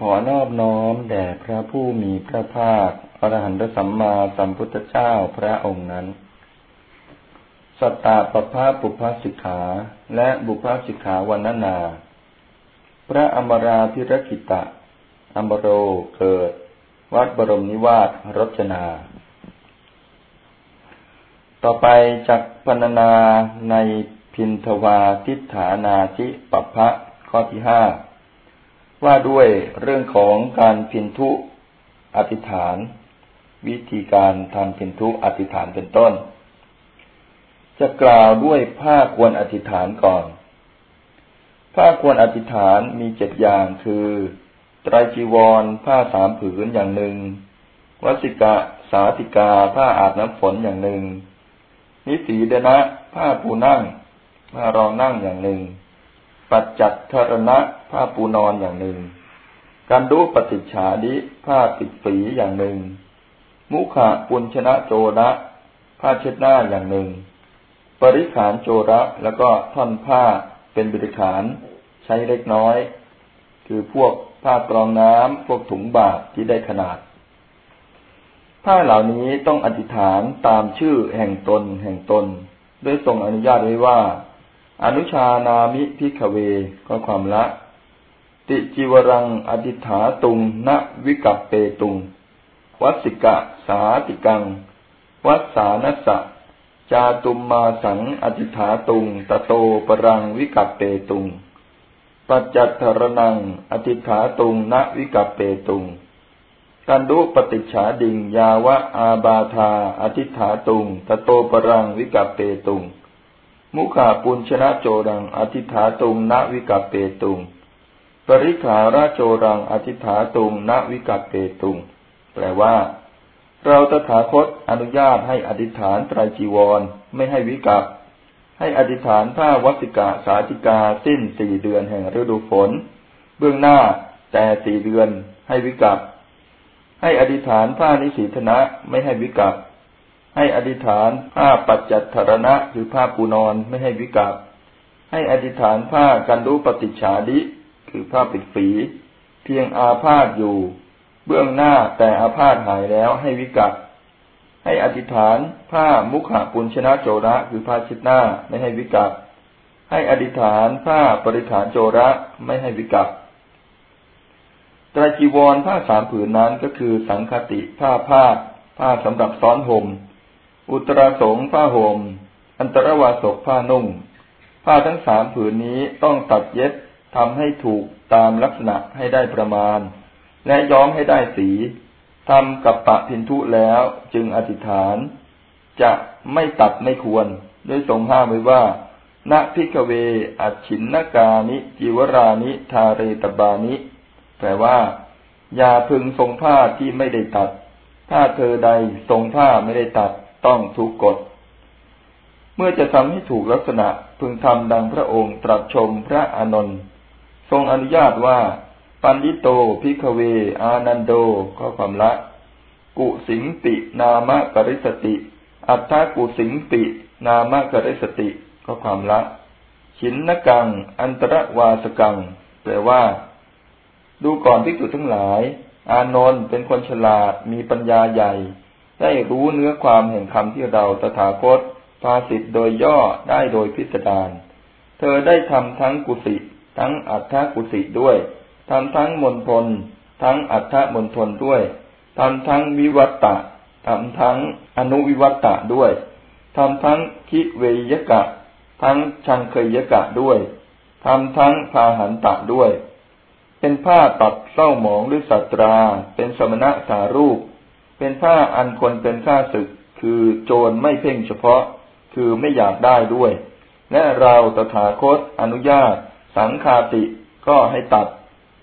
ขอนอบน้อมแด่พระผู้มีพระภาคอรหันตสัมมาสัมพุทธเจ้าพระองค์นั้น สัตตาปภาปุพสิกขาและบุพสิกขาวันนา พระอมราพิรกิตะอมโรเกิด วัดบรมนิวาสรจนา ต่อไปจักพรรณนาในพินทวาทิฏฐานาทิปัพพะข้อที่ห้า ว่าด้วยเรื่องของการพินทุอธิษฐาน วิธีการทำพินทุอธิษฐานเป็นต้น จะกล่าวด้วยผ้าควรอธิษฐานก่อน ผ้าควรอธิษฐานมีเจ็ดอย่างคือไตรจีวร ผ้าสามผืนอย่างหนึ่งวสิกะสาติกา ผ้าอาบน้ำฝนอย่างหนึ่ง นิสีเดนะ ผ้าปูนั่ง ผ้ารองนั่งอย่างหนึ่ง ปัจจัตทรณะผ้าปูนอนอย่างหนึ่ง การดูปฏิฉาดิผ้าปิดฝีอย่างหนึ่ง มุขะปุญชนะโจระผ้าเช็ดหน้าอย่างหนึ่ง ปริขานโจระแล้วก็ท่อนผ้าเป็นบริขารใช้เล็กน้อย คือพวกผ้ากรองน้ำพวกถุงบาทที่ได้ขนาดผ้าเหล่านี้ต้องอธิษฐานตามชื่อแห่งตนแห่งตนด้วยทรงอนุญาตไว้ว่า อะนุชานามิ ภิกขะเว ข้อความละ ติจีวะรัง อะธิฏฐาตุง นะ วิกัปเปตุง วัสสิกะสาฏิกัง วัสสานัสสะจาตุมมาสัง อะธิฏฐาตุง ตะโต ปะรังวิกัปเปตุง ปัจจัตถะระณังอธิฐาตุงณวิกัปเปตุงกันดุปฏิฉาดิงยาวะอาบาธาอธิฐาตุง ตโตปรังวิกัปเปตุง มุขาปุญชนะโจรัง อธิฐาตุงนวิกัปเปตุง ปริขาราโจรัง อธิฐาตุงนวิกัปเปตุง แปลว่า เราตถาคตอนุญาตให้อธิษฐานไตรจีวร ไม่ให้วิกัปให้อธิษฐานผ้าวัสิกาสาธิกาสิ้นสี่เดือนแห่งฤดูฝน เบื้องหน้าแต่สี่เดือนให้วิกัปให้อธิษฐานผ้านิสีธนะไม่ให้วิกัป ให้อธิษฐานผ้าปัจจัตถรณะหรือผ้าปูนอนไม่ให้วิกาบให้อธิษฐานผ้ากันดูปฏิชาดิคือผ้าปิดฝี เพียงอาพาธอยู่ เบื้องหน้าแต่อาพาธหายแล้วให้วิกัดให้อธิษฐานผ้ามุขปุญชนะโจระคือผ้าชิดหน้าไม่ให้วิกัดให้อธิษฐานผ้าปริฐานโจระไม่ให้วิกัดตรจีวรผ้าสามผืนนั้นก็คือสังคติผ้าผ้าผ้าสำหรับซ้อนห่ม อุตราสงผ้าหม่ม อันตรวาสกผ้านุ่ง ผ้าทั้งสามผืนนี้ต้องตัดเย็บทำให้ถูกตามลักษณะให้ได้ประมาณ และย้อมให้ได้สีทำกับปะพินทุแล้วจึงอธิษฐาน จะไม่ตัดไม่ควรด้วยทรงห้ามไว้ว่าณพิกเว อัชินนกานิ จิวรานิ ทาเรตบานิ แปลว่า อย่าพึงทรงผ้าที่ไม่ได้ตัด ถ้าเธอใดทรงผ้าไม่ได้ตัด ต้องทุกกฎ เมื่อจะทำให้ถูกลักษณะพึงทำดังพระองค์ตรัสชมพระอานนท์ทรงอนุญาตว่า ปัณฑิโต ภิกขเว อานันโท ข้อความละ กุสิมปินามะกริสสติ อัฑฒกุสิมปินามะกริสสติ ข้อความละ ฉินนกัง อันตรวาสกัง แปลว่า ดูก่อนภิกษุทั้งหลาย อานนท์เป็นคนฉลาดมีปัญญาใหญ่ ได้รู้เนื้อความแห่งคำที่เราตถาคตภาสิทธ์โดยย่อได้โดยพิสดารเธอได้ทำทั้งกุศิทั้งอัฏฐกุศิด้วยทำทั้งมณฑลทั้งอัฏฐมณฑลด้วยทำทั้งวิวัตตะทำทั้งอนุวิวัตตะด้วยทำทั้งคิเวยกะ ทั้งชังเคยยกะด้วยทำทั้งพาหันตะด้วย เป็นผ้าตัดเศร้าหมองด้วยสัตรา เป็นสมณะสารูป เป็นผ้าอันคนเป็นข้าศึก คือโจรไม่เพ่งเฉพาะ คือไม่อยากได้ด้วย และเราตถาคตอนุญาต สังคาติก็ให้ตัด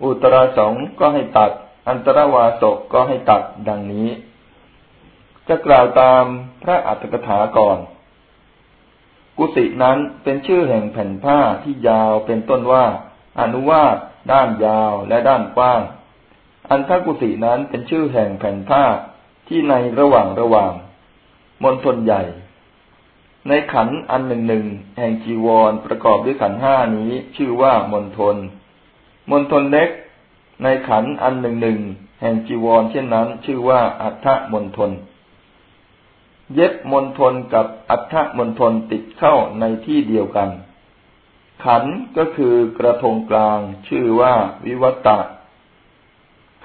อุตราสงก็ให้ตัด อันตรวาสกก็ให้ตัดดังนี้ จะกล่าวตามพระอัตถกถาก่อน กุสินั้นเป็นชื่อแห่งแผ่นผ้าที่ยาวเป็นต้นว่า อนุวาสด้านยาวและด้านกว้าง อันทกุสินั้นเป็นชื่อแห่งแผ่นผ้า ที่ในระหว่างระหว่างมณฑลใหญ่ ในขันอันหนึ่งหนึ่งแห่งจีวรประกอบด้วยขันห้านี้ชื่อว่ามณฑลมณฑลเล็ก ในขันอันหนึ่งหนึ่งแห่งจีวรเช่นนั้น ชื่อว่าอัฏฐมณฑลเย็บมณฑลกับอัฏฐมณฑลติดเข้าในที่เดียวกัน ขันก็คือกระทงกลาง ชื่อว่าวิวัตะ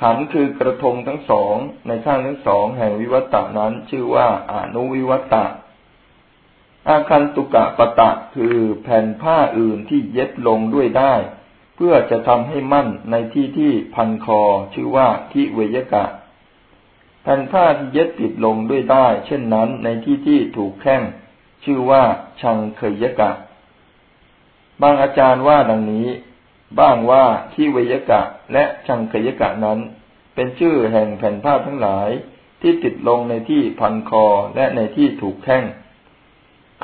ขันคือกระทงทั้งสองในข้างทั้งสองแห่งวิวัตะนั้น ชื่อว่าอนุวิวัตะอาคันตุกะปะตะคือแผ่นผ้าอื่นที่เย็บลงด้วยได้ เพื่อจะทำให้มั่นในที่ที่พันคอ ชื่อว่าทิเวยกะ แผ่นผ้าที่เย็บติดลงด้วยได้ เช่นนั้นในที่ที่ถูกแข้งชื่อว่าชังเคยกะ บางอาจารย์ว่าดังนี้ บ้างว่าทิเวยกะและชังเคยกะนั้น เป็นชื่อแห่งแผ่นผ้าทั้งหลายที่ติดลงในที่พันคอและในที่ถูกแข้ง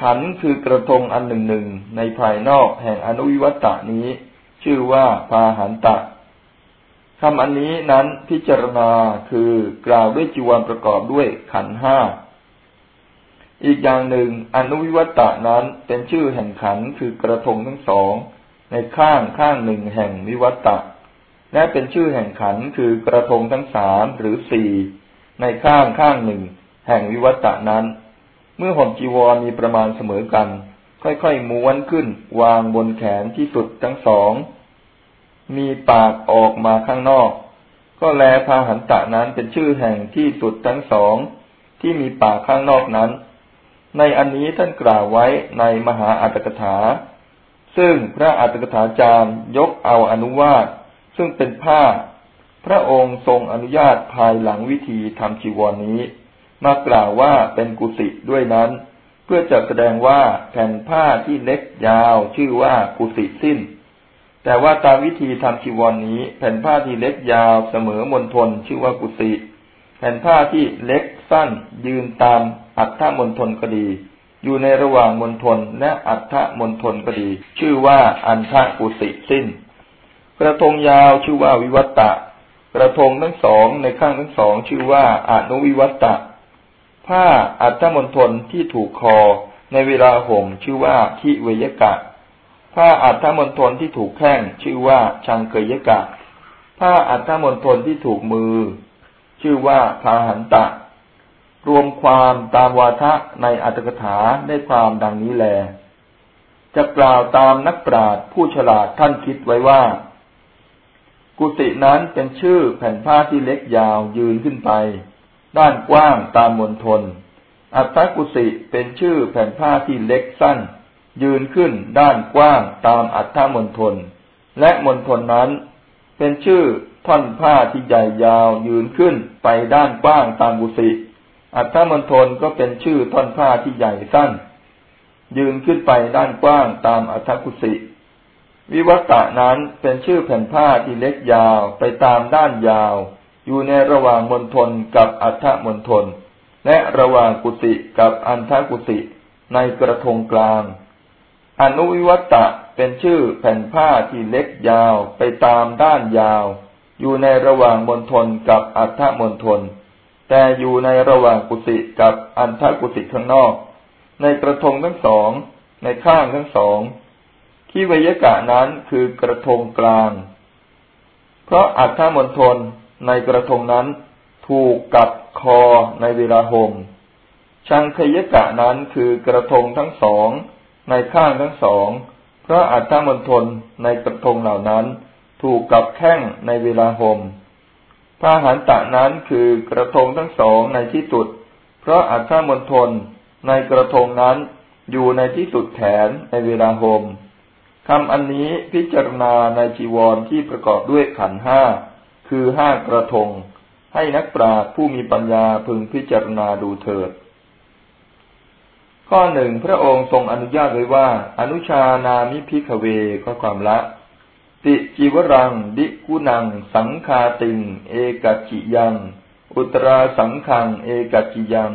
ขันคือกระทงอันหนึ่งหนึ่งในภายนอกแห่งอนุวิวัตตานี้ ชื่อว่าพาหันตะคำอันนี้นั้นพิจารณาคือกล่าวด้วยจีวรประกอบด้วยขันห้าอีกอย่างหนึ่งอนุวิวัตตานั้นเป็นชื่อแห่งขันคือกระทงทั้งสอง ในข้างข้างหนึ่งแห่งวิวัตตะ และเป็นชื่อแห่งขันคือกระทงทั้งสามหรือสี่ในข้างข้างหนึ่ง แห่งวิวัตตะนั้น เมื่อห่มจีวรมีประมาณเสมอกัน ค่อยๆม้วนขึ้น วางบนแขนที่สุดทั้งสอง มีปากออกมาข้างนอก ก็แลพาหันตะนั้นเป็นชื่อแห่งที่สุดทั้งสองที่มีปากข้างนอกนั้น ในอันนี้ท่านกล่าวไว้ในมหาอัตถกถา ซึ่งพระอัตถกถาจารย์ยกเอาอนุวาตซึ่งเป็นผ้า พระองค์ทรงอนุญาตภายหลังวิธีทำจีวรนนี้ มากล่าวว่าเป็นกุศิด้วยนั้น เพื่อจะแสดงว่าแผ่นผ้าที่เล็กยาวชื่อว่ากุศิสิ้น แต่ว่าตามวิธีทำชีวรนนี้ แผ่นผ้าที่เล็กยาวเสมอมนทนชื่อว่ากุศิแผ่นผ้าที่เล็กสั้นยืนตามอัฏฐมนทนก็ดี อยู่ในระหว่างมนทนและอัฏฐมนทนก็ดี ชื่อว่าอันทะกุศิสิ้น กระทงยาวชื่อว่าวิวัตตะ กระทงทั้งสองในข้างทั้งสอง ชื่อว่าอนุวิวัตตะ ผ้าอัตมณฑลที่ถูกคอในเวลาห่มชื่อว่าทิเวยกะ ผ้าอัตมณฑลที่ถูกแข้งชื่อว่าชังเกยกะ ผ้าอัตมณฑลที่ถูกมือ ชื่อว่าพาหันตะ รวมความตามวาทะในอัตถกถาได้ความดังนี้แล จะกล่าวตามนักปราชญ์ผู้ฉลาดท่านคิดไว้ว่า กุตินั้นเป็นชื่อแผ่นผ้าที่เล็กยาวยืนขึ้นไป ด้านกว้างตามมณฑลอัตตกุสิเป็นชื่อแผ่นผ้าที่เล็กสั้น ยืนขึ้นด้านกว้างตามอัตถมณฑลและมณฑลนั้น เป็นชื่อท่อนผ้าที่ใหญ่ยาวยืนขึ้นไปด้านกว้างตามกุสิ อัตถมณฑลก็เป็นชื่อท่อนผ้าที่ใหญ่สั้น ยืนขึ้นไปด้านกว้างตามอัตถกุสิ วิวัตะนั้นเป็นชื่อแผ่นผ้าที่เล็กยาวไปตามด้านยาว อยู่ในระหว่างมณฑลกับอัฏฐมณฑลและระหว่างกุฏิกับอันทกุฏิในกระทงกลาง อนุวิวัตตะเป็นชื่อแผ่นผ้าที่เล็กยาวไปตามด้านยาว อยู่ในระหว่างมณฑลกับอัฏฐมณฑล แต่อยู่ในระหว่างกุฏิกับอันทกุฏิข้างนอก ในกระทงทั้งสอง ในข้างทั้งสองที่วยกะนั้นคือกระทงกลาง เพราะอัฐมณฑลในกระทงนั้นถูกกัดคอในเวลาห่มชังคยกะนั้นคือกระทงทั้งสอง ในข้างทั้งสองเพราะอัตมณฑลในกระทงเหล่านั้น ถูกกับแข้งในเวลาห่ม พระหันตะนั้นคือกระทงทั้งสองในที่สุด เพราะอัตมณฑลในกระทงนั้นอยู่ในที่สุดแขนในเวลาหมคำอันนี้พิจารณาในจีวรที่ประกอบด้วยขันห้าคือห้ากระทง ให้นักปราชญ์ผู้มีปัญญาพึงพิจารณาดูเถิด ข้อหนึ่งพระองค์ทรงอนุญาตไว้ว่า อนุชานามิพิกเวข้อความละ ติจิวรัง ดิกุนัง สังคาติง เอกจิยัง อุตราสังขัง เอกจิยัง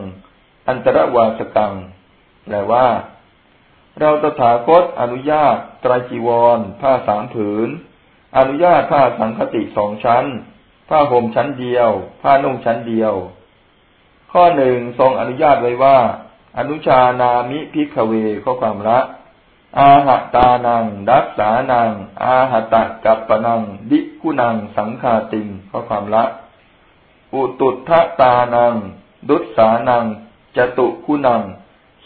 อันตรวาสกัง แปลว่า เราตถาคตอนุญาตไตรจีวร ผ้าสามผืน อนุญาตผ้าสังคติสองชั้น ผ้าห่มชั้นเดียว ผ้านุ่งชั้นเดียว ข้อหนึ่งทรงอนุญาตไว้ว่า อนุชานามิพิกเวข้อความละ อาหตานังดักษานัง อาหตกัปปนังดิกุนังสังคาติงข้อความละอุตุทะตานัง ดุสานังจตุกุนัง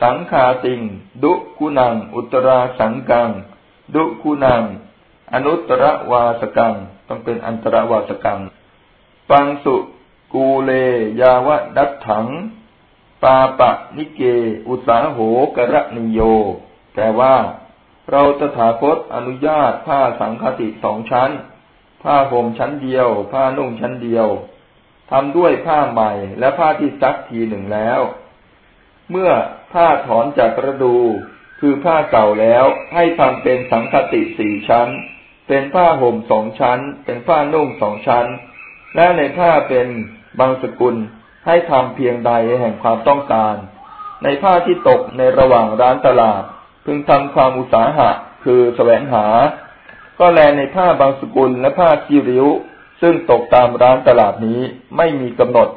สังคาติง ดุกุนัง อุตราสังกัง ดุกุนัง อนุตรวาสกัง ต้องเป็นอันตรวาสกัง ปังสุกูเลยาวะดัตถัง ปาปะนิเก อุสาโหกระนิโย แปลว่าเราตถาคตอนุญาตผ้าสังคติสองชั้น ผ้าห่มชั้นเดียว ผ้านุ่งชั้นเดียวทำด้วยผ้าใหม่และผ้าที่ซักทีหนึ่งแล้ว เมื่อผ้าถอนจากกระดูคือผ้าเก่าแล้วให้ทำเป็นสังคติสี่ชั้น เป็นผ้าห่มสองชั้น เป็นผ้านุ่งสองชั้น และในผ้าเป็นบางสกุลให้ทำเพียงใดแห่งความต้องการ ในผ้าที่ตกในระหว่างร้านตลาด พึงทำความอุตสาหะ คือแสวงหา ก็แลในผ้าบางสกุลและผ้ากีริ้ว ซึ่งตกตามร้านตลาดนี้ไม่มีกำหนด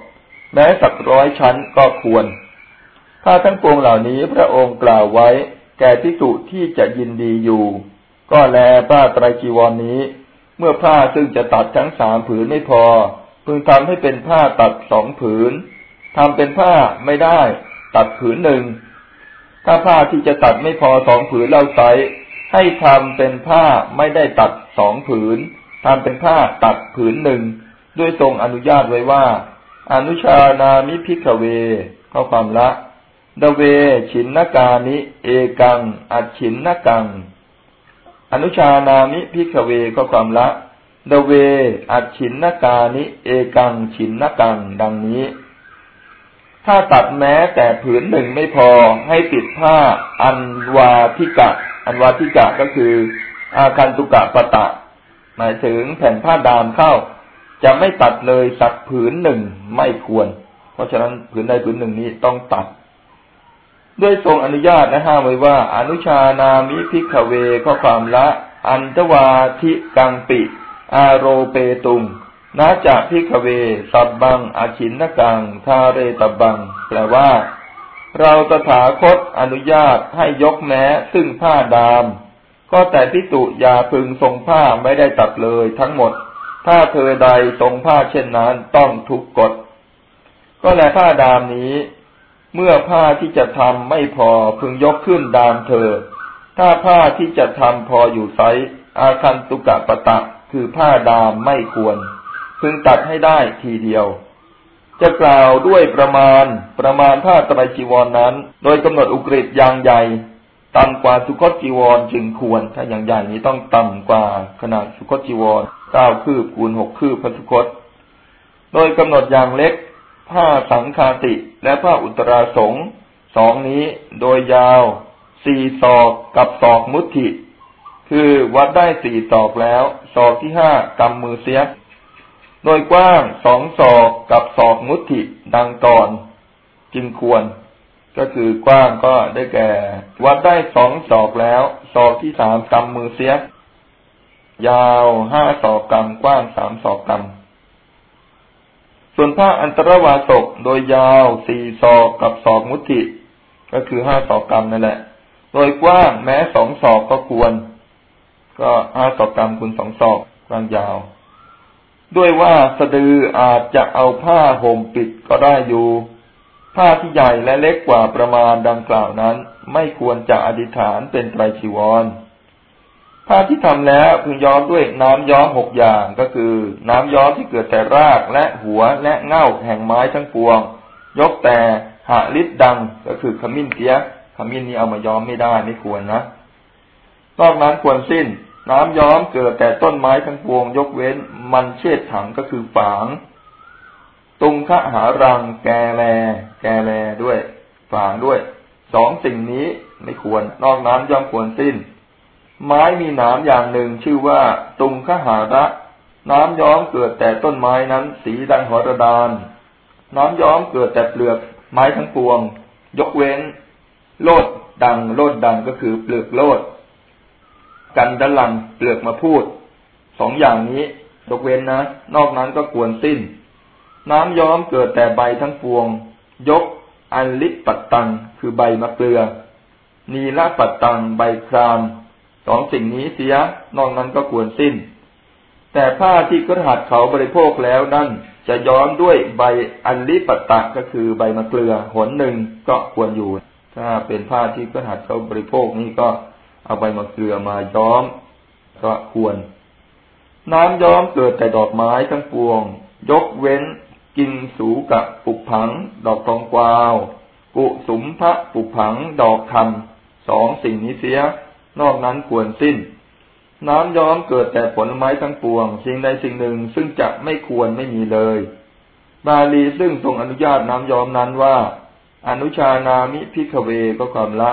แม้สักร้อยชั้นก็ควร ผ้าทั้งปวงเหล่านี้พระองค์กล่าวไว้ แก่พิสุที่จะยินดีอยู่ ก็แลผ้าไตรจีวรนนี้ เมื่อผ้าซึ่งจะตัดทั้งสามผืนไม่พอ พึงทำให้เป็นผ้าตัดสองผืนทำเป็นผ้าไม่ได้ ตัดผืนหนึ่ง ถ้าผ้าที่จะตัดไม่พอสองผืนเล่าไซร้ให้ทำเป็นผ้าไม่ได้ตัดสองผืนทำเป็นผ้าตัดผืนหนึ่งด้วยทรงอนุญาตไว้ว่า อนุชานามิ ภิกขเว ข้อความละ ทเวฉินนกานิ เอกัง อัจฉินนกัง อนุชานามิ ภิกขเวข้อความละ ทเว อัจฉินนกานิ เอกังฉินนกัง ดังนี้ ถ้าตัดแม้แต่ผืนหนึ่งไม่พอให้ติดผ้าอันวาทิกะ อันวาทิกะก็คือ อาคันตุกะปะตะ หมายถึงแผ่นผ้าดามเข้า จะไม่ตัดเลยสักผืนหนึ่งไม่ควร เพราะฉะนั้นผืนใดผืนหนึ่งนี้ต้องตัด ด้วยทรงอนุญาตนะห้ามไว้ว่า อนุชานามิพิกเวข้อความละ อันตวาทิกังปิ อาโรเปตุง นาจากพิกเว สับบัง อาชินนกัง ทาเรตบัง แปลว่า เราตถาคตอนุญาตให้ยกแม้ซึ่งผ้าดาม ก็แต่พิสุยาพึงทรงผ้าไม่ได้ตัดเลยทั้งหมด ถ้าเธอใดทรงผ้าเช่นนั้นต้องทุกกฎ ก็แลผ้าดามนี้ เมื่อผ้าที่จะทำไม่พอพึงยกขึ้นดามเธอ ถ้าผ้าที่จะทำพออยู่ไซอาคันตุกะปะตะ คือผ้าดามไม่ควร พึงตัดให้ได้ทีเดียว จะกล่าวด้วยประมาณประมาณผ้าตรายจีวรนนั้น โดยกำหนดอุกฤษอย่างใหญ่ต่ำกว่าสุคตจีวรจึงควร ถ้าอย่างใหญ่นี้ต้องต่ำกว่าขนาดสุคตจีวรเก้าคืบคูณหกคืบพระสุคต โดยกำหนดอย่างเล็ก ผ้าสังคาติและผ้าอุตราสงสองนี้โดยยาวสี่ศอกกับศอกมุติคือวัดได้สี่ศอกแล้ว ศอกที่ห้ากำมือเสีย โดยกว้างสองศอกกับศอกมุติดังก่อน จึงควร ก็คือกว้างก็ได้แก่ วัดได้สองศอกแล้วศอกที่สามกำมือเสีย ยาวห้าศอกกำกว้างสามศอกกำส่วนผ้าอันตรวาสกโดยยาวสี่ศอกกับศอกมุติ ก็คือห้าศอกกำนั่นแหละ โดยกว้างแม้สองศอกก็ควร ก็ห้าศอกกำคูณสองศอกกว้างยาว ด้วยว่าสะดืออาจจะเอาผ้าห่มปิดก็ได้อยู่ ผ้าที่ใหญ่และเล็กกว่าประมาณดังกล่าวนั้น ไม่ควรจะอธิษฐานเป็นไตรชีวร ผ้าที่ทำแล้วพึงย้อมด้วยน้ำย้อมหกอย่างก็คือ น้ำย้อมที่เกิดแต่รากและหัวและเง่าแห่งไม้ทั้งปวง ยกแต่หะลิดดังก็คือขมิ้นเตี้ยขมิ้นนี้เอามาย้อมไม่ได้ไม่ควรนะนอกนั้นควรสิ้น น้ำย้อมเกิดแต่ต้นไม้ทั้งปวงยกเว้น มันเชษถังก็คือฝาง ตุงคะหารัง แกแล แกแลด้วย ฝางด้วย สองสิ่งนี้ไม่ควร นอกนั้นย่อมควรสิ้น ไม้มีหนามอย่างหนึ่งชื่อว่า ตุงคะหาระ น้ำย้อมเกิดแต่ต้นไม้นั้น สีดังหรดาน น้ำย้อมเกิดแต่เปลือกไม้ทั้งปวง ยกเว้น โลดดังโลดดังก็คือเปลือกโลด กันดลังเปลือกมาพูด สองอย่างนี้ยกเว้นนะ นอกนั้นก็ควรสิ้น น้ำย้อมเกิดแต่ใบทั้งปวง ยกอันลิปปัตตัง คือใบมะเกลือ นีละปัตตังใบครามสองสิ่งนี้เสีย นอกนั้นก็ควรสิ้น แต่ผ้าที่กระหัดเขาบริโภคแล้วนั่นจะย้อมด้วยใบอันลิปัตตะก็คือใบมะเกลือหนหนึ่งก็ควรอยู่ ถ้าเป็นผ้าที่กระหัดเขาบริโภคนี่ก็ เอาใบมะเกลือมาย้อมก็ควร น้ำย้อมเกิดแต่ดอกไม้ทั้งปวง ยกเว้นกินสูกับปุกผัง ดอกทองกวาว กุสุมพระปุกผัง ดอกคำสองสิ่งนี้เสีย นอกนั้นควรสิ้น น้ำย้อมเกิดแต่ผลไม้ทั้งปวง สิ่งใดสิ่งหนึ่งซึ่งจะไม่ควรไม่มีเลย บาลีซึ่งทรงอนุญาตน้ำย้อมนั้นว่า อนุชานามิพิกเวก็ความละ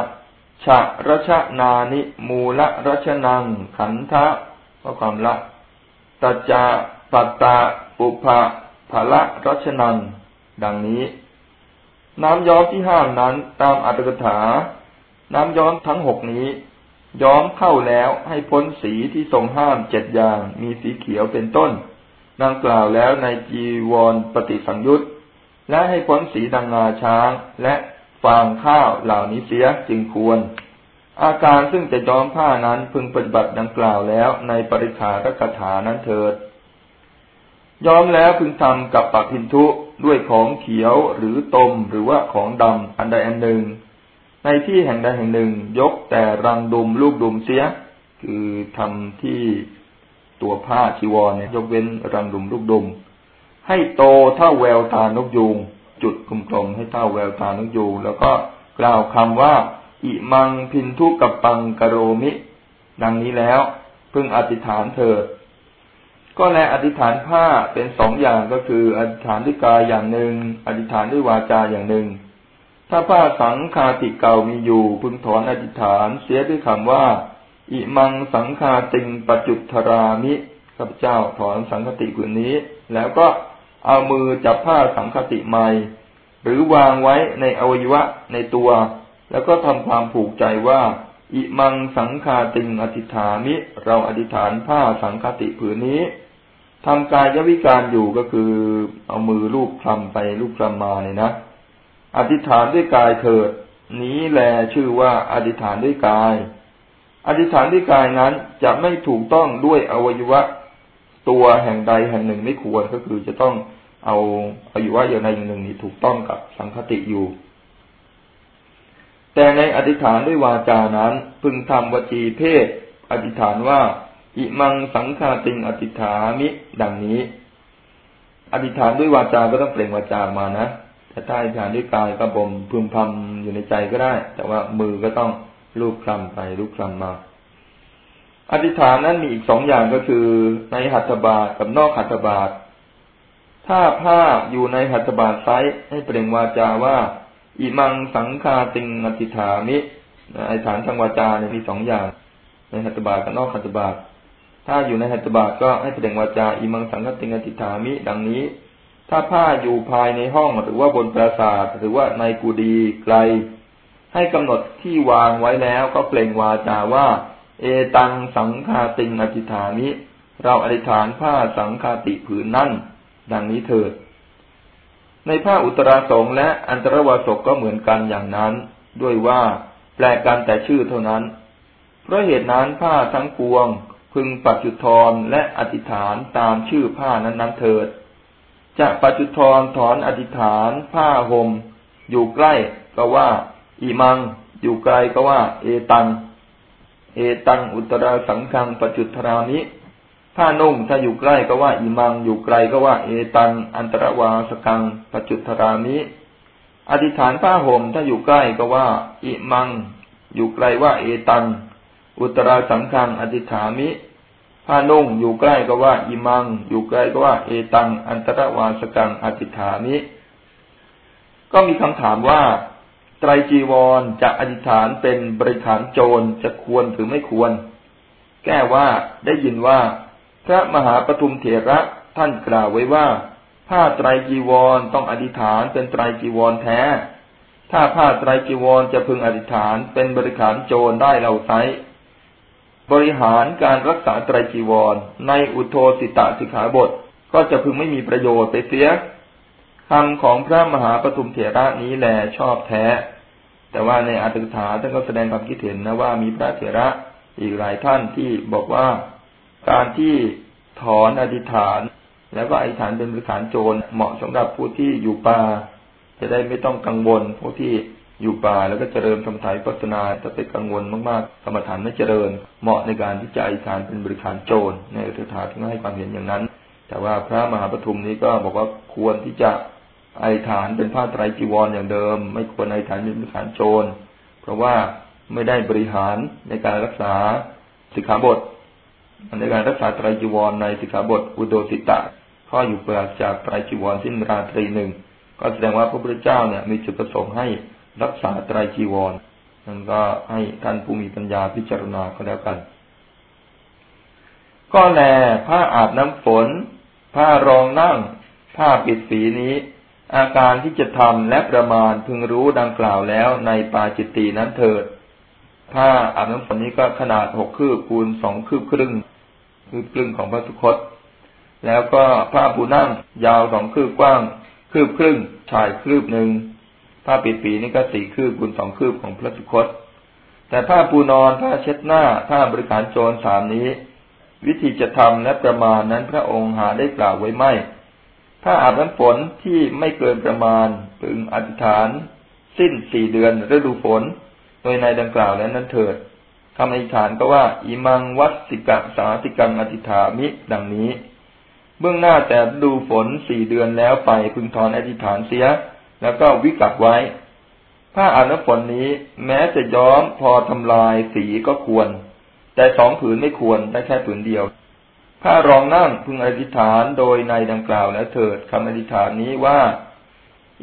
ฉะรัชนานิมูลรัชนัง ขันทะก็ความละตจจะปัตตาปุภะภละรัชนัง ดังนี้ น้ำย้อมที่ห้ามนั้นตามอัตถกถา น้ำย้อมทั้งหกนี้ ย้อมเข้าแล้วให้พ้นสีที่ทรงห้ามเจ็ดอย่าง มีสีเขียวเป็นต้นดังกล่าวแล้วในจีวรปฏิสังยุตและให้พ้นสีดังงาช้างและ ฟางข้าวเหล่านี้เสียจึงควร อาการซึ่งจะย้อมผ้านั้นพึงปฏิบัติดังกล่าวแล้วในปริขารกถานั้นเถิด ย้อมแล้วพึงทำกับปะพินทุด้วยของเขียวหรือตมหรือว่าของดำอันใดอันหนึ่ง ในที่แห่งใดแห่งหนึ่ง ยกแต่รังดุมลูกดุมเสีย คือทำที่ตัวผ้าชีวรเนี่ยยกเว้นรังดุมลูกดุมให้โตเท่าแววตานกยูง จุดกลมๆให้เท่าแววตานกยูงแล้วก็กล่าวคำว่าอิมังพินทุกับปังกโรมิ ดังนี้แล้วพึงอธิษฐานเถิดก็แลอธิษฐานผ้าเป็นสองอย่างก็คืออธิษฐานด้วยกายอย่างหนึ่ง อธิษฐานด้วยวาจาอย่างหนึ่ง ถ้าผ้าสังคาติเก่ามีอยู่ พึงถอนอธิษฐานเสียด้วยคำว่า อิมังสังคาติงปจุทรามิข้าพเจ้าถอนสังคติผืนนี้ แล้วก็ เอามือจับผ้าสังคติใหม่ หรือวางไว้ในอวัยวะในตัว แล้วก็ทำความผูกใจว่า อิมังสังคาติงอธิษฐามิเราอธิษฐานผ้าสังคติผืนนี้ทำกายวิการอยู่ก็คือ เอามือลูบคลำไปลูบคลำมาเนี่ยนะ อธิษฐานด้วยกายเถิด นี้แลชื่อว่าอธิษฐานด้วยกาย อธิษฐานด้วยกายนั้นจะไม่ถูกต้องด้วยอวัยวะ ตัวแห่งใดแห่งหนึ่งไม่ควรก็คือจะต้องเอาอวัยวะอย่างใดอย่างหนึ่งนี่ถูกต้องกับสังคติอยู่ แต่ในอธิษฐานด้วยวาจานั้น พึงทำวจีเพศ อธิษฐานว่า อิมังสังฆาติงอธิษฐามิ ดังนี้ อธิษฐานด้วยวาจาก็ต้องเปล่งวาจามานะแต่ถ้าอธิษฐานด้วยกายก็บ่มพึมพำอยู่ในใจก็ได้ แต่ว่ามือก็ต้องลูบคลำไปลูบคลำมา อธิษฐานนั้นมีอีกสองอย่างก็คือ ในหัตถบาทกับนอกหัตถบาท ถ้าผ้าอยู่ในหัตถบาทไซให้เปล่งวาจาว่า อิมังสังฆาติงอธิษฐามิอธิษฐานทางวาจาเนี่ยมีสองอย่าง ในหัตถบาทกับนอกหัตถบาท ถ้าอยู่ในหัตถบาทก็ให้แสดงวาจา อิมังสังคาติงอติฐามิ ดังนี้ ถ้าผ้าอยู่ภายในห้องหรือว่าบนปราสาทหรือว่าในกุฏิไกล ให้กำหนดที่วางไว้แล้วก็เปล่งวาจาว่า เอตังสังคาติงอติฐามิเราอธิษฐานผ้าสังคาติผืนนั่น ดังนี้เถิด ในผ้าอุตราสงและอันตรวาสกก็เหมือนกันอย่างนั้น ด้วยว่าแปลกันแต่ชื่อเท่านั้น เพราะเหตุนั้นผ้าทั้งปวง พึงปัจจุทรและอธิษฐานตามชื่อผ้านั้นๆเถิด จะปัจจุทรถอนอธิษฐาน ผ้าห่มอยู่ใกล้ก็ว่าอิมัง อยู่ไกลก็ว่า เอตัง เอตังอุตราสังคังปัจจุทรามิผ้านุ่งถ้าอยู่ใกล้ก็ว่าอิมังอยู่ไกลก็ว่าเอตังอันตรวาสกังปัจจุทรามิอธิษฐานผ้าห่มถ้าอยู่ใกล้ก็ว่า อิมัง อยู่ไกลว่า เอตัง อุตราสังขังอธิษฐามิผ้านุ่งอยู่ใกล้ก็ว่า อิมัง อยู่ไกลก็ว่า เอตัง อันตรวาสกังอธิษฐามิก็มีคำถามว่า ไตรจีวรจะอธิษฐานเป็นบริฐานโจรจะควรหรือไม่ควร แก้ว่าได้ยินว่า พระมหาปทุมเถระท่านกล่าวไว้ว่า ผ้าไตรจีวรต้องอธิษฐานเป็นไตรจีวรแท้ ถ้าผ้าไตรจีวรจะพึงอธิษฐานเป็นบริขารโจรได้เราไซบริหารการรักษาไตรจีวร ในอุโทสิตาสิกขาบทก็จะพึงไม่มีประโยชน์ไปเสียคำของพระมหาปฐุมเถระนี้แลชอบแท้ แต่ว่าในอัตถกถาท่านก็แสดงความคิดเห็นนะว่ามีพระเถระอีกหลายท่านที่บอกว่าการที่ถอนอธิษฐาน แล้วก็อธิษฐานเป็นบริขารโจรเหมาะสำหรับผู้ที่อยู่ป่าจะได้ไม่ต้องกังวลผู้ที่อยู่ป่าแล้วก็เจริญทำถ่ายพัฒนาจะไปกังวลมากๆกรรมฐานไม่เจริญ เหมาะในการที่จะอธิษฐานเป็นบริขารโจรในอัตถกถาท่านให้ความเห็นอย่างนั้น แต่ว่าพระมหาปฐุมนี้ก็บอกว่าควรที่จะ ไอฐานเป็นผ้าไตรจีวรอย่างเดิม ไม่ควรไอฐานเป็นบริขารโจร เพราะว่าไม่ได้บริหารในการรักษาสิกขาบทในการรักษาไตรจีวรในสิกขาบทอุโดสิตะข้ออยู่เปล่าจากไตรจีวรสิ้นราตรีหนึ่งก็แสดงว่าพระพุทธเจ้าเนี่ยมีจุดประสงค์ให้รักษาไตรจีวรนั่นก็ให้ท่านผู้มีปัญญาพิจารณาก็แล้วกัน ก็แลผ้าอาบน้ำฝน ผ้ารองนั่ง ผ้าปิดฝีนี้ อาการที่จะทำและประมาณพึงรู้ดังกล่าวแล้วในปาจิตตีนั้นเถิด ผ้าอาบน้ำฝนนี้ก็ขนาดหกคืบคูณสองคืบครึ่งคืบครึ่งของพระสุคต แล้วก็ผ้าปูนั่งยาวสองคืบกว้าง คืบครึ่งชายคืบหนึ่งผ้าปีปีนี่ก็สี่คืบคูณสองคืบของพระสุคต แต่ผ้าปูนอนผ้าเช็ดหน้าผ้าบริการโจรสามนี้ วิธีจะทำและประมาณนั้นพระองค์หาได้กล่าวไว้ไม่ ถ้าอาบน้ำฝนที่ไม่เกินประมาณพึงอธิษฐาน สิ้นสี่เดือนฤดูฝน โดยในดังกล่าวแล้วนั้นเถิดคำอธิษฐานก็ว่าอิมังวัดสิกะสาติกังอธิษฐามิ ดังนี้ เบื้องหน้าแต่ดูฝนสี่เดือนแล้วไปพึงถอนอธิษฐานเสีย แล้วก็วิกัดไว้ ผ้าอาบน้ำฝนนี้ แม้จะย้อมพอทำลายสีก็ควร แต่สองผืนไม่ควรได้แค่ผืนเดียว ผ้ารองนั่งพึงอธิษฐานโดยในดังกล่าวแล้วเถิดคำอธิษฐานนี้ว่า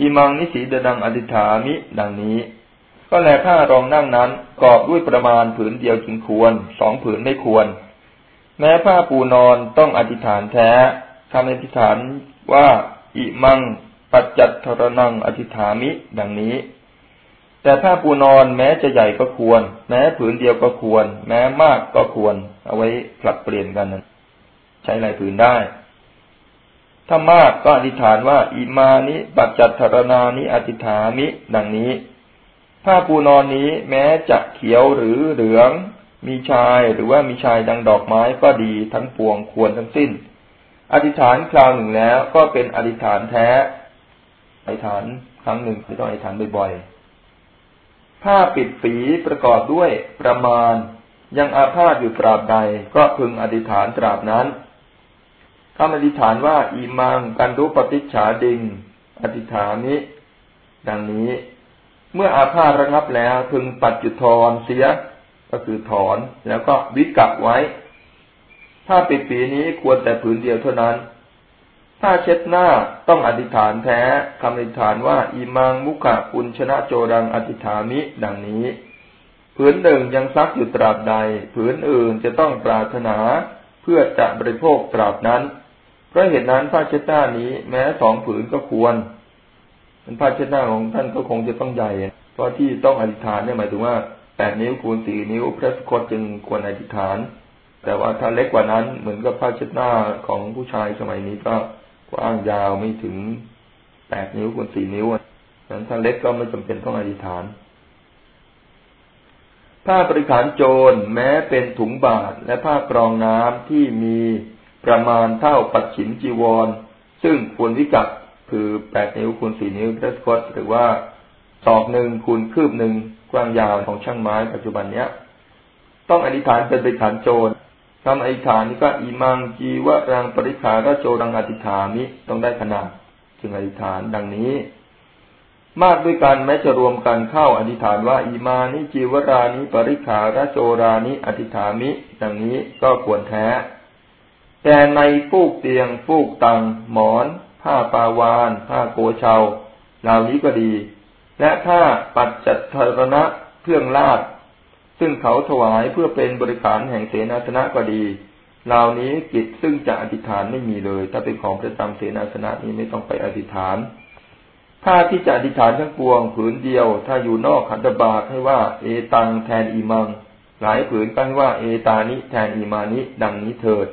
อิมังนิสีเดดังอธิษฐามิดังนี้ ก็แลผ้ารองนั่งนั้นกอบด้วยประมาณผืนเดียวจึงควรสองผืนไม่ควร แม้ผ้าปูนอนต้องอธิษฐานแท้คำอธิษฐานว่าอิมังปัจจัตทรนังอธิษฐามิดังนี้ แต่ถ้าปูนอนแม้จะใหญ่ก็ควร แม้ผืนเดียวก็ควร แม้มากก็ควร เอาไว้ผลัดเปลี่ยนกันนั้น ใช้ลายผืนได้ ถ้ามากก็อธิษฐานว่า อิมานิ ปัจจัตทรนานิอธิฐามิ ดังนี้ถ้าปูนอนนี้แม้จะเขียวหรือเหลือง มีชายหรือว่ามีชายดังดอกไม้ก็ดีทั้งปวงควรทั้งสิ้น อธิษฐานคราวหนึ่งแล้วก็เป็นอธิษฐานแท้ อธิษฐานครั้งหนึ่งไม่ต้องอธิษฐานบ่อยๆ ผ้าปิดฝีประกอบด้วยประมาณยังอาพาธอยู่ตราบใดก็พึงอธิษฐานตราบนั้น คำอธิษฐานว่าอีมังกันรุปฏิฉาดิง อธิษฐานนี้ ดังนี้ เมื่ออาพาธระงับแล้วพึงปัดจุทรเสีย ก็คือถอนแล้วก็วิกักไว้ ถ้าปิดปีนี้ควรแต่ผืนเดียวเท่านั้น ถ้าเช็ดหน้าต้องอธิษฐานแท้คำอธิษฐานว่าอิมังมุขะปุญชนะโจดังอธิษฐามิดังนี้ผืนหนึ่งยังซักอยู่ตราบใด ผืนอื่นจะต้องปรารถนาเพื่อจะบริโภคตราบนั้น เพราะเหตุนั้นผ้าเช็ดหน้านี้แม้สองผืนก็ควรผ้าเช็ดหน้าของท่านก็คงจะต้องใหญ่ เพราะที่ต้องอธิษฐานเนี่ยหมายถึงว่าแปดนิ้วคูณสี่นิ้วพระสกดจึงควรอธิษฐาน แต่ว่าถ้าเล็กกว่านั้นเหมือนกับผ้าเช็ดหน้าของผู้ชายสมัยนี้ก็กว้างยาวไม่ถึงแปดนิ้วคูณสี่นิ้วนั้นถ้าเล็กก็ไม่จำเป็นต้องอธิษฐานผ้าบริขารโจรแม้เป็นถุงบาทและผ้ากรองน้ำที่มี ประมาณเท่าปัดฉิมจีวร ซึ่งควรวิกัดคือแปดนิ้วคูณสี่นิ้วพระสกตหรือว่าศอกหนึ่งคูณคืบหนึ่งกว้างยาวของช่างไม้ปัจจุบันเนี้ย ต้องอธิษฐานเป็นบริขารโจรคำอธิษฐานนี้ก็อิมังจีวรังปริขาระโจรังอธิษฐามิต้องได้ขนาดจึงอธิษฐานดังนี้ มากด้วยกันแม้จะรวมกันเข้าอธิษฐานว่าอิมานิจีวรานิปริขาระโจรานิอธิษฐามิ ดังนี้ก็ควรแท้ แต่ในฟูกเตียงฟูกตัง หมอน ผ้าปาวาน ผ้าโกเชาเหล่านี้ก็ดี และถ้าปัจจัตรณะเครื่องลาดซึ่งเขาถวายเพื่อเป็นบริขารแห่งเสนาสนะก็ดีเหล่านี้กิจซึ่งจะอธิษฐานไม่มีเลย ถ้าเป็นของประจำเสนาสนะนี้ไม่ต้องไปอธิษฐานถ้าที่จะอธิษฐานทั้งปวงผืนเดียว ถ้าอยู่นอกขันธบาตให้ว่า เอตังแทนอีมัง หลายผืนก็ให้ว่า เอตานิแทนอีมานิดังนี้เถิด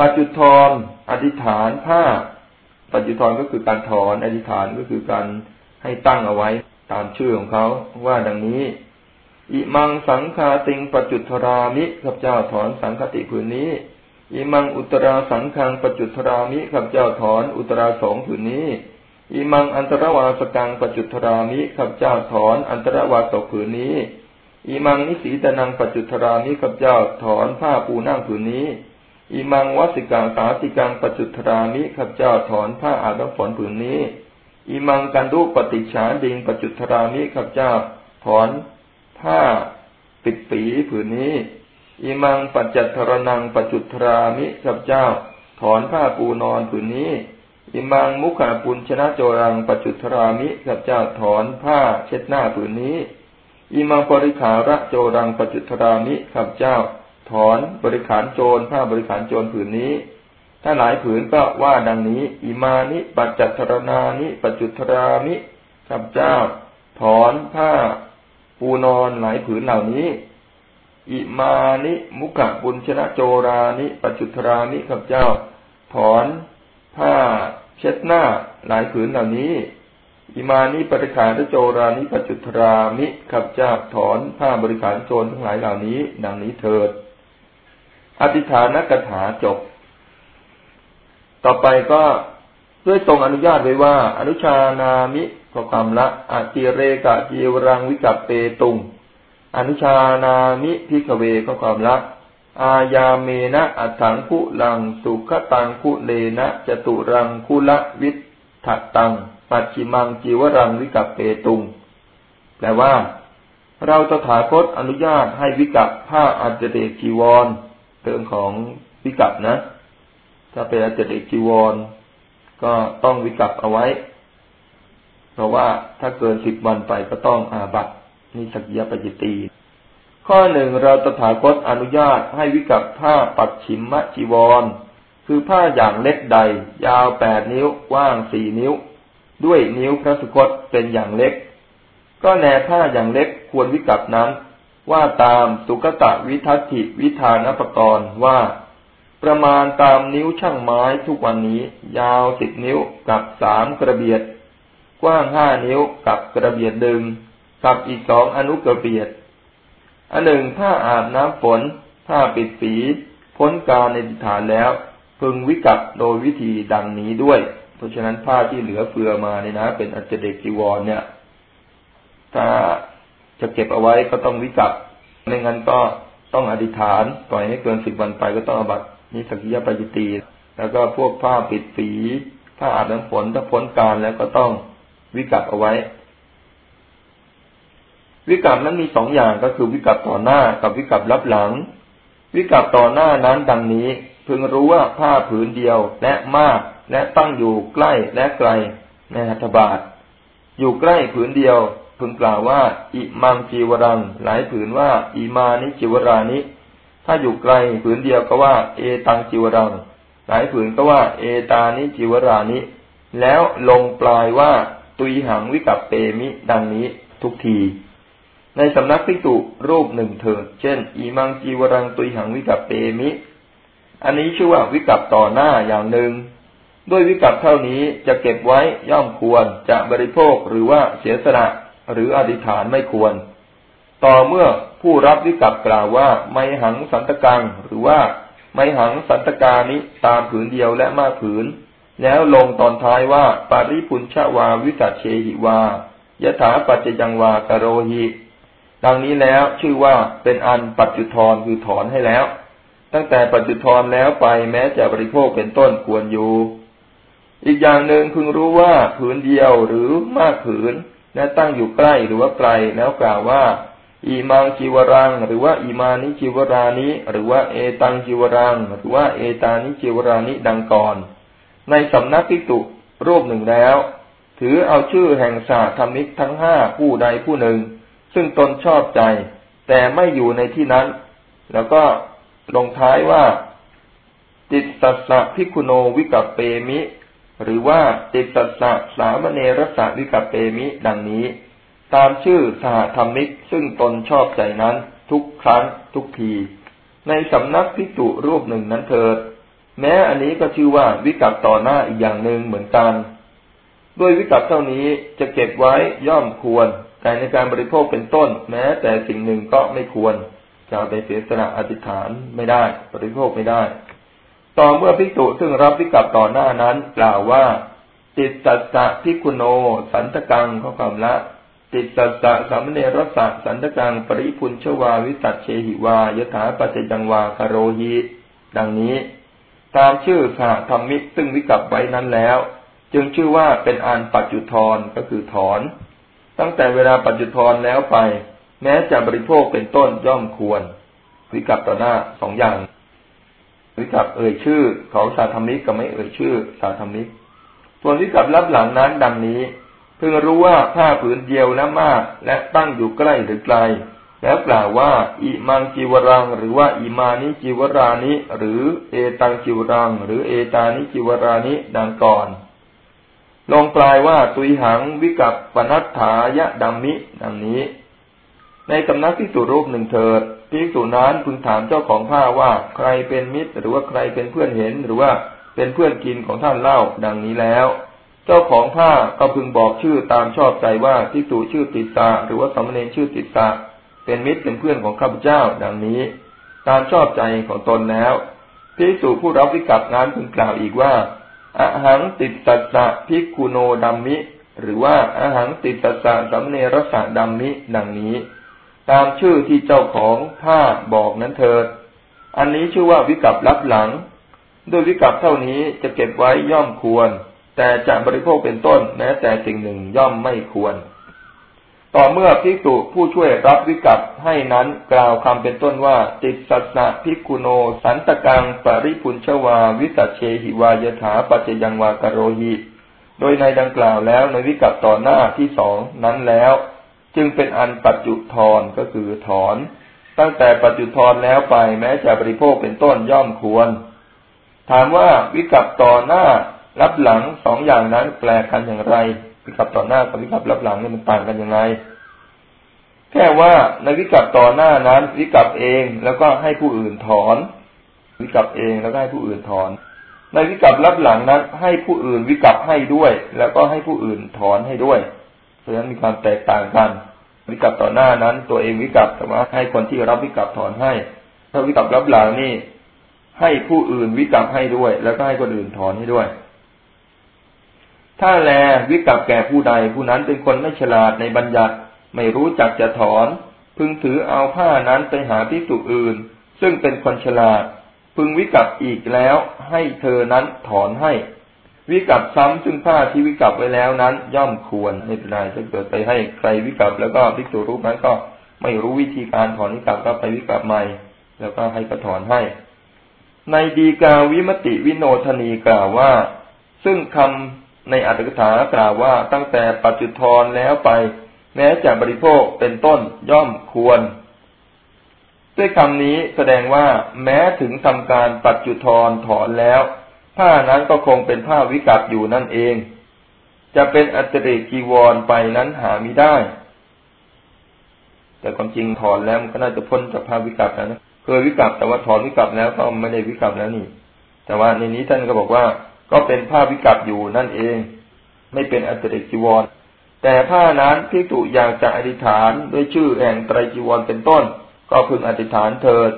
ปัจจุทรอธิษฐานผ้า ปัจจุทรก็คือการถอน อธิษฐานก็คือการให้ตั้งเอาไว้ตามชื่อของเขาว่าดังนี้อิมังสังคาติงปัจจุทรามิข้าพเจ้าถอนสังคติผืนนี้อิมังอุตราสังคังปัจจุทรามิข้าพเจ้าถอนอุตราสองผืนนี้อิมังอันตรวาสกังปัจจุทรามิข้าพเจ้าถอนอันตรวาสกผืนนี้อิมังนิสีตนังปัจุทรามิข้าพเจ้าถอนผ้าปูนั่งผืนนี้ อิมังวสิกังสาติกังปจุทรามิข้าพเจ้าถอนผ้าอาบน้ำฝนผืนนี้ อิมังกันดุปฏิชาดิงปจุทรามิข้าพเจ้าถอนผ้าปิดปีผืนนี้ อิมังปัจจัทรนังปจุทรามิข้าพเจ้า ถอนผ้าปูนอนผืนนี้ อิมังมุขาปุญชนะโจรังปจุทรามิข้าพเจ้าถอนผ้าเช็ดหน้าผืนนี้ อิมังปริขาระโจรังปจุทรามิข้าพเจ้า ถอนบริขารโจรผ้าบริขารโจรผืนนี้ ถ้าหลายผืนก็ว่าดังนี้อิมานิปัจจัตรนานิปัจจุทรามิข้าพเจ้า ถอนผ้าปูนอนหลายผืนเหล่านี้ อิมานิมุขบุญชนะโจรานิปัจจุทรามิข้าพเจ้า ถอนผ้าเช็ดหน้าหลายผืนเหล่านี้อิมานิปริขารโจรานิปัจจุทรามิข้าพเจ้าถอนผ้าบริขารโจรทั้งหลายเหล่านี้ ดังนี้เถิด อธิฐานกถาจบ ต่อไปก็ด้วยทรงอนุญาตไว้ว่า อนุชานามิก็ความละอาจิเรกะจีวรังวิกัปเปตุง อนุชานามิพิกเวก็ความละ อาญาเมนะอัถังคุลัง สุขตังคุเลนะจตุรังคุละวิถัตัง ปัจฉิมังจีวรังวิกัปเปตุง แปลว่า เราตถาคตอนุญาตให้วิกัปผ้าอัจเดกีวร เรื่องของวิกัปนะ ถ้าเป็นอาจริจีวร ก็ต้องวิกัปเอาไว้ เพราะว่าถ้าเกินสิบวันไปก็ต้องอาบัตนิสักยปจิตี ข้อหนึ่งเราตถาคตอนุญาตให้วิกัปผ้าปัดฉิมมะจีวร คือผ้าอย่างเล็กใด ยาวแปดนิ้วกว้างสี่นิ้ว ด้วยนิ้วพระสุคตเป็นอย่างเล็ก ก็แนผ้าอย่างเล็กควรวิกัปนั้น ว่าตามสุกตะวิทัติวิธานปกรณ์ว่า ประมาณตามนิ้วช่างไม้ทุกวันนี้ ยาวสิบนิ้วกับสามกระเบียด กว้างห้านิ้วกับกระเบียดดึง กับอีกสองอนุกระเบียด อันหนึ่งถ้าอาบน้ำฝนถ้าปิดฝีพ้นการในฐานแล้ว พึงวิกัปโดยวิธีดังนี้ด้วย เพราะฉะนั้นผ้าที่เหลือเฟือมาเนี่ยนะ เป็นอัจเดกจีวรเนี่ย ถ้า จะเก็บเอาไว้ก็ต้องวิกัปไม่งั้นก็ต้องอธิษฐานปล่อยให้เกินสิบวันไปก็ต้องอบัตนิสกิยปยิตีแล้วก็พวกผ้าปิดฝีผ้าอาบน้ำฝนถ้าพ้นการแล้วก็ต้องวิกัปเอาไว้ วิกัปนั้นมีสองอย่างก็คือวิกัปต่อหน้ากับวิกัปรับหลัง วิกัปต่อหน้านั้นดังนี้พึงรู้ว่าผ้าผืนเดียวและมากและตั้งอยู่ใกล้และไกลในหัตถบาทอยู่ใกล้ผืนเดียว พึงกล่าวว่า อิมังจีวรัง หลายผืนว่า อิมานิจีวรานิ ถ้าอยู่ไกลผืนเดียวก็ว่า เอตังจีวรัง หลายผืนก็ว่า เอตานิจีวรานิ แล้วลงปลายว่า ตุยหังวิกัปเปมิ ดังนี้ทุกที ในสำนักพิจุรูปหนึ่งเถิด เช่น อิมังจีวรังตุยหังวิกัปเปมิ อันนี้ชื่อว่าวิกัปต่อหน้าอย่างหนึ่งด้วยวิกัปเท่านี้จะเก็บไว้ย่อมควรจะบริโภคหรือว่าเสียสละ หรืออธิษฐานไม่ควร ต่อเมื่อผู้รับวิกัปกล่าวว่า ไม่หังสันตกัง หรือว่า ไม่หังสันตกานิตามผืนเดียวและมากผืน แล้วลงตอนท้ายว่า ปาริพุนชวาวิกัตเชหิวายถาปัจจยังวากโรหิดังนี้แล้วชื่อว่าเป็นอันปัจจุทรคือถอนให้แล้ว ตั้งแต่ปัจจุทรแล้วไปแม้จะบริโภคเป็นต้นควรอยู่ อีกอย่างหนึ่งพึงรู้ว่าผืนเดียวหรือมากผืน และตั้งอยู่ใกล้หรือว่าไกลแล้วกล่าวว่าอีมังจิวรัง หรือว่าอีมานิจิวรานิหรือว่าเอตังจิวรัง หรือว่าเอตานิจิวรานิดังก่อน ในสำนักพิกตุรูปหนึ่งแล้ว ถือเอาชื่อแห่งศาสตรธรรมิกทั้งห้าผู้ใดผู้หนึ่ง ซึ่งตนชอบใจ แต่ไม่อยู่ในที่นั้น แล้วก็ลงท้ายว่า ติดสัสสะพิคุโนวิกัปเปมิ หรือว่าติสัสสะสามเณรสาวิกัปเปมิดังนี้ ตามชื่อสหธรรมิกซึ่งตนชอบใจนั้น ทุกครั้งทุกที ในสำนักพิจุรูปหนึ่งนั้นเถิด แม้อันนี้ก็ชื่อว่าวิกัปต่อหน้าอีกอย่างหนึ่งเหมือนกัน ด้วยวิกัปเท่านี้จะเก็บไว้ย่อมควร แต่ในการบริโภคเป็นต้น แม้แต่สิ่งหนึ่งก็ไม่ควรจะไปเสียสละอธิษฐานไม่ได้ บริโภคไม่ได้ ต่อเมื่อภิกษุซึ่งรับวิกัปต่อหน้านั้น กล่าวว่า ติดสัจจะพิกุโน สันตกังข้อความละ ติดสัจจะสามเณรสัตสันตกังปริพุนชวาวิสัชเชหิวายถาปัจจังวาคาโรหิดังนี้ ตามชื่อสหธรรมิกซึ่งวิกัปไว้นั้นแล้ว จึงชื่อว่าเป็นอันปัจจุทรก็คือถอน ตั้งแต่เวลาปัจจุทรแล้วไป แม้จะบริโภคเป็นต้นย่อมควรวิกับต่อหน้าสองอย่าง วิกับเอ่ยชื่อของสาธรรมิกกับไม่เอ่ยชื่อสาธรรมิก ส่วนวิกับรับหลังนั้นดังนี้เพิ่งรู้ว่าผ้าผืนเดียวและมาก และตั้งอยู่ใกล้หรือไกล แล้วกล่าวว่า อิมังจิวรัง หรือว่าอิมานิจิวรานิ หรือเอตังจิวรัง หรือเอตานิจิวรานิดังก่อน ลงปลายว่าตุยหังวิกับปนัตถายะดัมมิ ดังนี้ ในสำนักที่สุรูปหนึ่งเถิด พิสุนั้นพึงถามเจ้าของผ้าว่าใครเป็นมิตร หรือว่าใครเป็นเพื่อนเห็นหรือว่าเป็นเพื่อนกินของท่านเล่าดังนี้แล้ว เจ้าของผ้าก็พึงบอกชื่อตามชอบใจว่าพิสุชื่อติสาหรือว่าสมณเณรชื่อติสาเป็นมิตรเป็นเพื่อนของข้าพเจ้าดังนี้ ตามชอบใจของตนแล้วพิสุผู้รับวิกัปนั้นพึงกล่าวอีกว่าอหังติดสัสสะพิกุโนดัมมิ หรือว่าอหังติดสัสสะสัมเนรสะดัมมิ ดังนี้ ตามชื่อที่เจ้าของผ้าบอกนั้นเถิด อันนี้ชื่อว่าวิกัปรับหลัง ด้วยวิกัปเท่านี้จะเก็บไว้ย่อมควร แต่จะบริโภคเป็นต้นแม้แต่สิ่งหนึ่งย่อมไม่ควร ต่อเมื่อภิกษุผู้ช่วยรับวิกัปให้นั้นกล่าวคำเป็นต้นว่า ติดสัสสะภิกุโน สันตกังปริพุนชวา วิสัชเชหิวายถาปัจจยังวากโรหิโดยในดังกล่าวแล้วในวิกัปต่อหน้าที่สองนั้นแล้ว จึงเป็นอันปัจจุทรก็คือถอน ตั้งแต่ปัจจุทรแล้วไปแม้จะบริโภคเป็นต้นย่อมควร ถามว่าวิกัปต่อหน้ารับหลังสองอย่างนั้นแปลกันอย่างไร วิกัปต่อหน้ากับวิกัปรับหลังนี่มันต่างกันยังไงแค่ว่าในวิกัปต่อหน้านั้น วิกัปเองแล้วก็ให้ผู้อื่นถอน วิกัปเองแล้วก็ให้ผู้อื่นถอน ในวิกัปรับหลังนั้น ให้ผู้อื่นวิกัปให้ด้วย แล้วก็ให้ผู้อื่นถอนให้ด้วย เพราะฉะนั้นมีความแตกต่างกัน วิกัปต่อหน้านั้น ตัวเองวิกัปแต่ว่าให้คนที่รับวิกัปถอนให้ ถ้าวิกัปรับหลังนี่ ให้ผู้อื่นวิกัปให้ด้วย แล้วก็ให้คนอื่นถอนให้ด้วย ถ้าแลวิกับแก่ผู้ใด ผู้นั้นเป็นคนไม่ฉลาดในบัญญัติไม่รู้จักจะถอน พึงถือเอาผ้านั้นไปหาพิสุอื่น ซึ่งเป็นคนฉลาด พึงวิกับอีกแล้ว ให้เธอนั้นถอนให้ วิกับซ้ำซึ่งผ้าที่วิกับไว้แล้วนั้น ย่อมควรไม่เป็นไรถ้าเกิดไปให้ใครวิกับแล้วก็พิสุรูปนั้นก็ไม่รู้วิธีการถอนวิกับก็ไปวิกับใหม่ แล้วก็ให้ก็ถอนให้ ในดีกาวิมติวิโนทนีกล่าวว่า ซึ่งคำในอัตถกถากล่าวว่าตั้งแต่ปัจจุทนแล้วไป แม้จะบริโภคเป็นต้นย่อมควร ด้วยคำนี้แสดงว่า แม้ถึงทำการปัจจุทนถอนแล้ว ผ้านั้นก็คงเป็นผ้าวิกัดอยู่นั่นเอง จะเป็นอัตริจีวรไปนั้นหาไม่ได้ แต่ความจริงถอนแล้วมันก็น่าจะพ้นจากผ้าวิกัดแล้วนะเคยวิกัดแต่ว่าถอนวิกัดแล้วก็ไม่ได้วิกัดแล้วนี่ แต่ว่าในนี้ท่านก็บอกว่าก็เป็นผ้าวิกัปอยู่นั่นเอง ไม่เป็นอัตริจีวร แต่ผ้านั้นพิจุอยากจะอธิษฐานด้วยชื่อแห่งไตรจีวรเป็นต้น ก็พึงอธิษฐานเถิด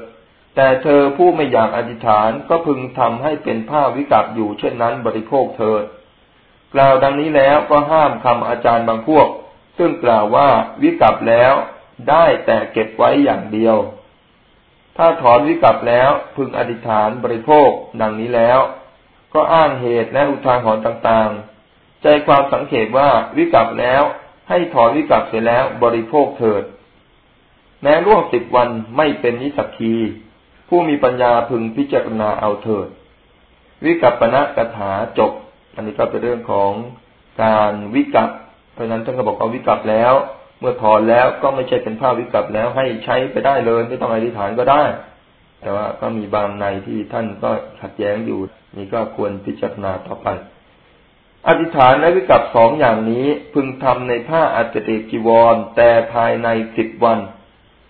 แต่เธอผู้ไม่อยากอธิษฐานก็พึงทำให้เป็นผ้าวิกัปอยู่เช่นนั้นบริโภคเถิดกล่าวดังนี้แล้วก็ห้ามคำอาจารย์บางพวก ซึ่งกล่าวว่าวิกัปแล้วได้แต่เก็บไว้อย่างเดียว ถ้าถอนวิกัปแล้วพึงอธิษฐานบริโภคดังนี้แล้ว ก็อ้างเหตุและอุทาหรณ์ต่างๆ ใจความสังเกตว่าวิกัปแล้วให้ถอนวิกัปเสร็จแล้วบริโภคเถิด แม้ร่วงสิบวันไม่เป็นนิสักคี ผู้มีปัญญาพึงพิจารณาเอาเถิด วิกัปปณะกถาจบ อันนี้ก็เป็นเรื่องของการวิกัปเพราะนั้นท่านก็บอกว่าวิกัปแล้ว เมื่อถอนแล้วก็ไม่ใช่เป็นผ้าวิกัปแล้วให้ใช้ไปได้เลย ไม่ต้องอธิษฐานก็ได้ แต่ว่าก็มีบางในที่ท่านก็ขัดแย้งอยู่ นี่ก็ควรพิจารณาต่อไปอธิษฐานและวิกัปสองอย่างนี้พึงทำในผ้าอัจเจกีวร แต่ภายในสิบวัน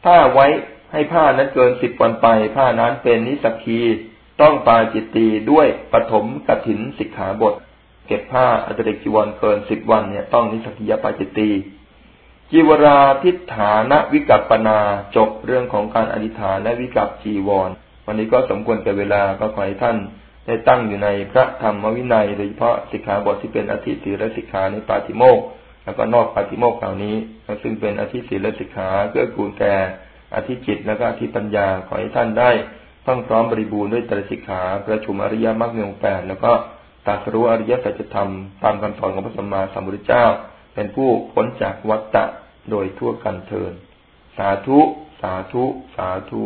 ถ้าไว้ ให้ผ้านั้นเกินสิบวันไป ผ้านั้นเป็นนิสกีต้องปาจิตตีด้วยปฐมกถินสิกขาบท เก็บผ้าอัตเดกจีวรเกินสิบวันเนี่ย ต้องนิสกิยปาจิตตีจีวราทิฏฐานวิกัปปนาจบเรื่องของการอธิษฐานและวิกัปจีวร วันนี้ก็สมควรแก่เวลาก็ขอให้ท่านได้ตั้งอยู่ในพระธรรมวินัย โดยเฉพาะสิกขาบทที่เป็นอธิศีลสิกขาในปาติโมกแล้วก็นอกปาติโมกเหล่านี้ ซึ่งเป็นอธิศีลสิกขาเพื่อกูลแก่ อธิจิตและก็อธิปัญญาขอให้ท่านได้ต้องพร้อมบริบูรณ์ด้วยตรสิกขา ประชุมอริยมรรคมีองแปดแล้วก็ตัดรู้อริยสัจธรรมตามคำสอนของพระสัมมาสัมพุทธเจ้า เป็นผู้พ้นจากวัฏฏะโดยทั่วกันเทิน สาธุ สาธุ สาธุ